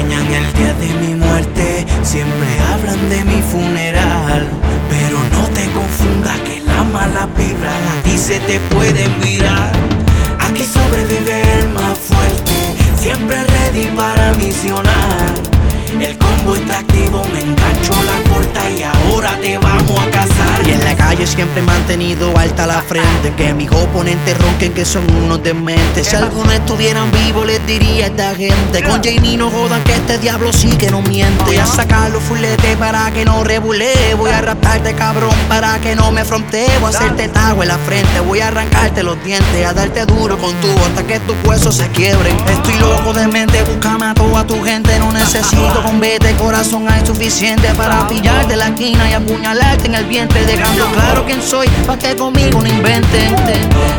sueñan el día de mi muerte, siempre hablan de mi funeral. Pero no te confundas que la mala vibra a ti se te pueden virar. Aquí sobrevive el más fuerte, siempre ready para misionar. El combo está activo, me engancho la corta y ahora te vamos a casar. Y en la calle siempre he mantenido alta la frente. Que mis oponentes ronquen que son unos dementes. Si algunos estuvieran vivos, les diría a esta gente: Con Janie no jodan que este diablo sí que no miente. Voy a sacar los fuletes para que no rebule. Voy a raptarte, cabrón, para que no me frontee. Voy a hacerte tago en la frente. Voy a arrancarte los dientes. A darte duro con tu hasta que tus huesos se quiebren. Estoy loco de mente, búscame a toda tu necesito con vete, corazón hay suficiente para pillarte la esquina y apuñalarte en el vientre. Dejando claro quién soy, pa' que conmigo no inventen.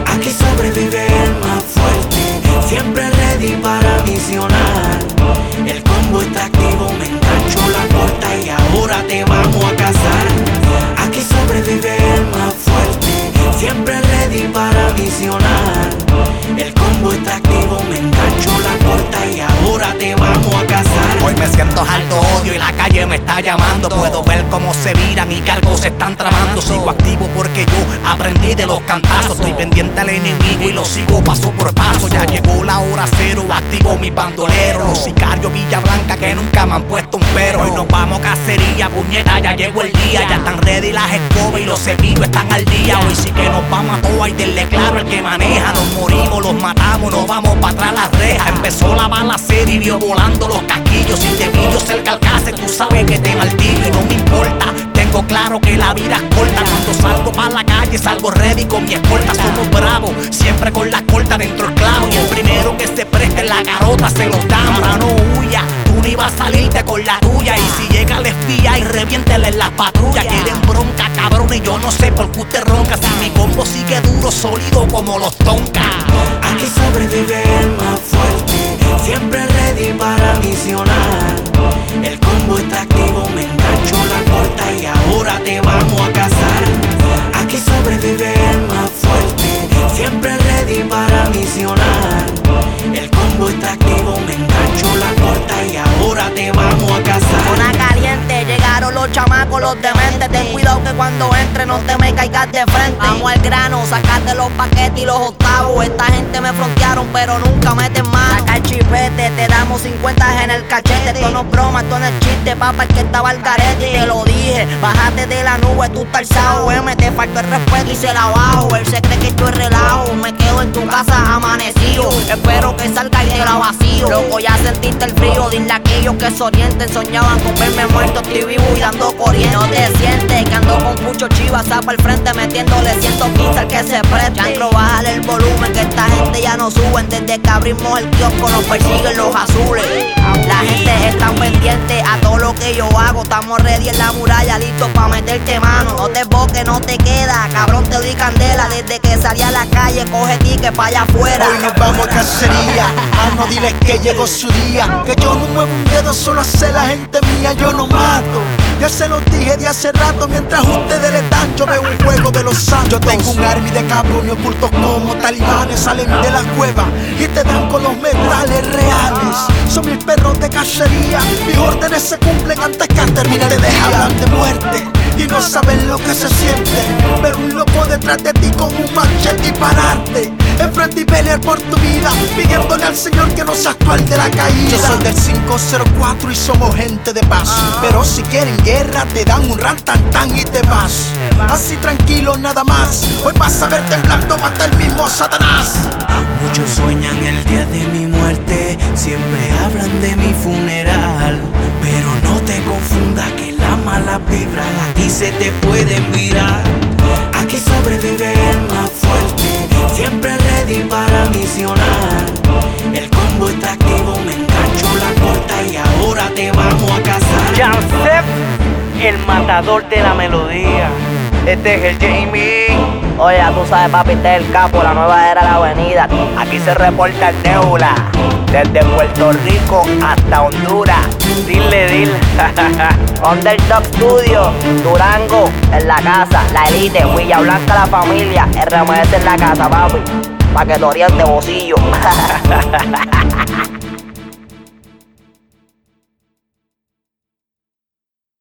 Aquí sobrevive el más fuerte, siempre ready para misionar. El combo está activo, me engancho la corta y ahora te vamos a casar. Aquí sobrevive el más fuerte, siempre ready para misionar. El combo está activo, me engancho la corta y ahora te vamos a casar. Hoy me siento alto odio y la calle me está llamando. Puedo ver cómo se viran y cargos se están tramando. Sigo activo porque yo aprendí de los cantazos. Estoy pendiente al enemigo y lo sigo paso por paso. Ya llegó la hora cero, activo mi bandolero. Los sicarios Villa Blanca que nunca me han puesto un pero. Hoy nos vamos a cacería, puñeta, ya llegó el día. Ya están ready las escobas y los cepillos están al día. Hoy sí que nos vamos a toa y denle claro el que maneja. Nos morimos, los matamos, nos vamos para atrás las rejas. Empezó la balacera y vio volando los casquillos. Si te pillo cerca al case, tú sabes que te maldigo y no me importa. Tengo claro que la vida es corta. Cuando salgo para la calle, salgo ready con mi escolta. Somos bravos, siempre con la corta dentro el clavo. Y el primero que se preste la garota se los damos. Ahora no huya, tú vas a salirte con la tuya. Y si llega el espía y reviéntele en la patrulla. Quieren bronca, cabrón, y yo no sé por qué usted ronca. Si mi combo sigue duro, sólido como los tonka. Los chamacos, los dementes. Ten cuidado que cuando entre no te me caigas de frente. Vamos al grano, sacarte los paquetes y los octavos. Esta gente me frontearon, pero nunca meten mano. Saca el chipete, te damos 50 en el cachete. Esto no es broma, esto no es chiste, papá, el que estaba al garete. Te lo dije, bájate de la nube, tú estás alzado. M, te faltó el respeto y se la bajo. Él se cree que esto es relajo. Me quedo en tu casa amanecido. Espero que salga y te la vacío. Loco, ya sentiste el frío. Dile a aquellos que se orienten, soñaban con verme muerto. Estoy vivo y dando corriente. No te sientes que ando con mucho chivas, para el frente metiéndole 115 al que se preste. Chancro, bájale el volumen que esta gente ya no suben. Desde que abrimos el kiosco nos persiguen los azules. La gente está pendiente a todo lo que yo hago. Estamos ready en la muralla, listos para meterte mano. No te boques, no te queda. Cabrón, te doy candela. Desde que salí a la calle, coge ticket para allá afuera. Hoy nos vamos a cacería. No diles que llegó su día. Que yo no un dedo, solo hace la gente mía. Yo no mato. Ya se los dije de hace rato. Mientras ustedes le dan, yo veo un juego de los santos. Yo tengo un army de cabrones ocultos como talibanes. Salen de la cueva y te dan con los metales reales. Son mis perros de cacería. Mis órdenes se cumplen antes que termine de dejar de muerte. Y no saben lo que se siente Ver un loco detrás de ti con un machete y pararte Enfrente y pelear por tu vida Pidiéndole al Señor que no seas actual de la caída. Yo soy del 504 y somos gente de paz Pero si quieren guerra te dan un rantantan y te vas. Así tranquilo nada más Hoy vas a ver temblando mata el mismo Satanás. Muchos sueñan el día de mi muerte, siempre hablan de mi funeral. Te pueden virar. Aquí sobrevive el más fuerte, siempre ready para misionar. El combo está activo, me engancho la corta y ahora te vamos a casar. Jansep, el matador de la melodía. Este es el Jamie. Oye, tú sabes, papi, este es el capo, la nueva era la avenida. Aquí se reporta el Neula. Desde Puerto Rico hasta Honduras. Dile, dile. Underdog Studio, Durango, en la casa, la elite, Villa Blanca, la familia, RMS en la casa, papi. Pa' que te oriente, bolsillo.